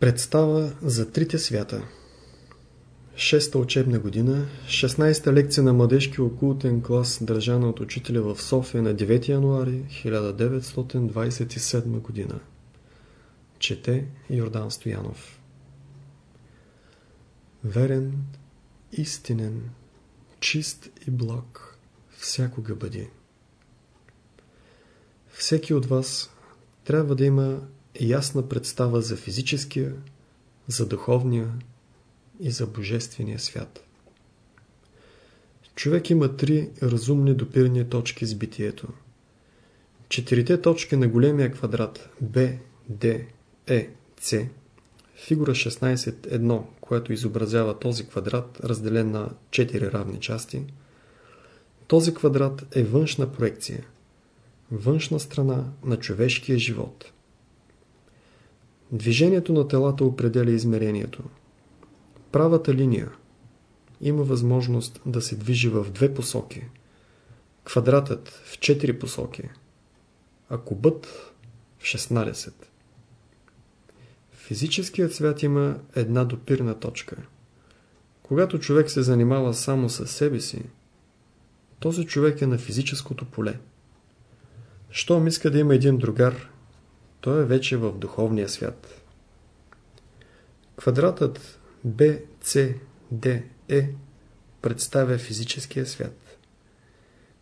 Представа за трите свята Шеста учебна година, 16-та лекция на младежки окултен клас, държана от учителя в София на 9 януари 1927 година. Чете Йордан Стоянов Верен, истинен, чист и благ всякога бъди. Всеки от вас трябва да има ясна представа за физическия, за духовния и за божествения свят. Човек има три разумни допирни точки с битието. Четирите точки на големия квадрат B, D, E, C, фигура 16.1, която изобразява този квадрат, разделен на 4 равни части, този квадрат е външна проекция, външна страна на човешкия живот – Движението на телата определя измерението. Правата линия има възможност да се движи в две посоки. Квадратът в 4 посоки, а кубът в 16. Физическият свят има една допирна точка. Когато човек се занимава само с себе си, този човек е на физическото поле. Щом иска да има един другар, той е вече в духовния свят. Квадратът BCDE представя физическия свят.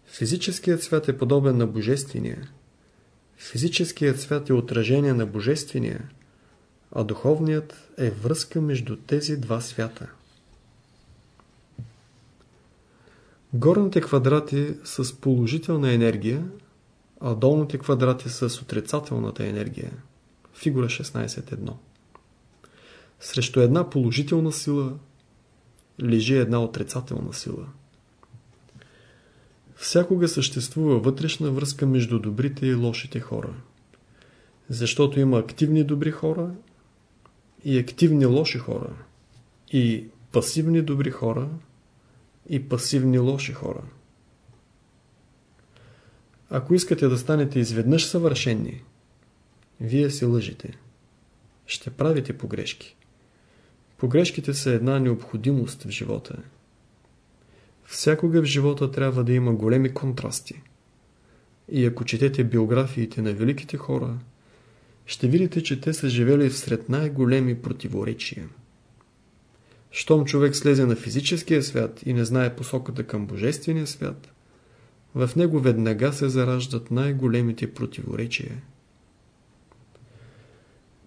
Физическият свят е подобен на Божествения. Физическият свят е отражение на Божествения, а духовният е връзка между тези два свята. Горните квадрати с положителна енергия а долните квадрати с отрицателната енергия. Фигура 16.1 Срещу една положителна сила лежи една отрицателна сила. Всякога съществува вътрешна връзка между добрите и лошите хора. Защото има активни добри хора и активни лоши хора. И пасивни добри хора и пасивни лоши хора. Ако искате да станете изведнъж съвършенни, вие се лъжите. Ще правите погрешки. Погрешките са една необходимост в живота. Всякога в живота трябва да има големи контрасти. И ако четете биографиите на великите хора, ще видите, че те са живели всред най-големи противоречия. Щом човек слезе на физическия свят и не знае посоката към божествения свят, в него веднага се зараждат най-големите противоречия.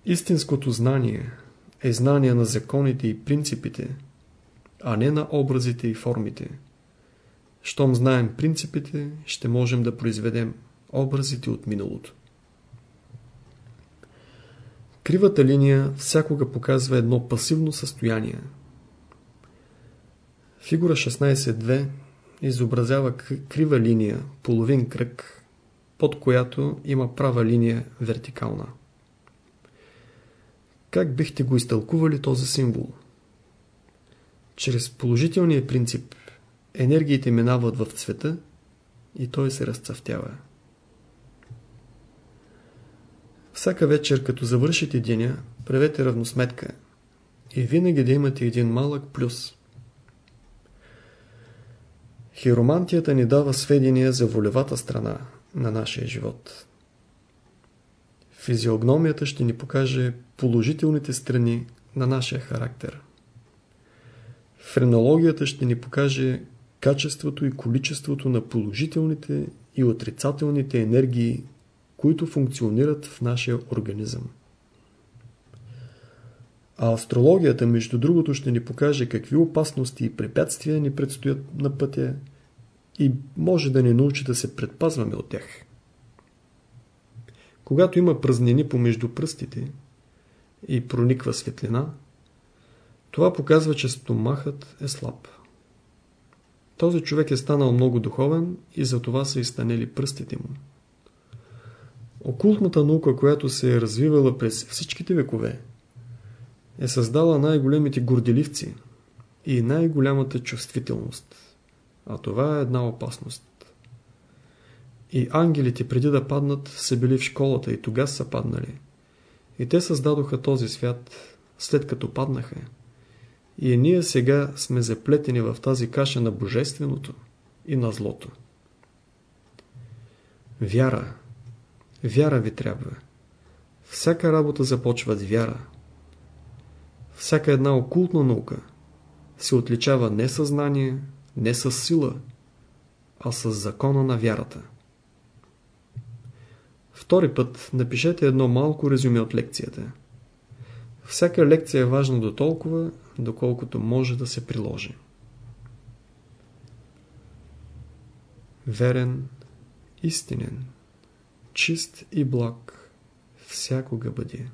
Истинското знание е знание на законите и принципите, а не на образите и формите. Щом знаем принципите, ще можем да произведем образите от миналото. Кривата линия всякога показва едно пасивно състояние. Фигура 16.2 изобразява крива линия, половин кръг, под която има права линия вертикална. Как бихте го изтълкували този символ? Чрез положителния принцип енергиите минават в цвета и той се разцъфтява. Всяка вечер, като завършите деня, правете равносметка и винаги да имате един малък плюс – Хиромантията ни дава сведения за волевата страна на нашия живот. Физиогномията ще ни покаже положителните страни на нашия характер. Френологията ще ни покаже качеството и количеството на положителните и отрицателните енергии, които функционират в нашия организъм. А астрологията, между другото, ще ни покаже какви опасности и препятствия ни предстоят на пътя и може да ни научи да се предпазваме от тях. Когато има празнини помежду пръстите и прониква светлина, това показва, че стомахът е слаб. Този човек е станал много духовен и за това са изстанели пръстите му. Окултната наука, която се е развивала през всичките векове, е създала най-големите горделивци и най-голямата чувствителност. А това е една опасност. И ангелите преди да паднат са били в школата и тогава са паднали. И те създадоха този свят, след като паднаха. И ние сега сме заплетени в тази каша на божественото и на злото. Вяра. Вяра ви трябва. Всяка работа започва с вяра. Всяка една окултна наука се отличава не със знание, не с сила, а с закона на вярата. Втори път напишете едно малко резюме от лекцията. Всяка лекция е важна до толкова, доколкото може да се приложи. Верен, истинен, чист и благ всякога бъде.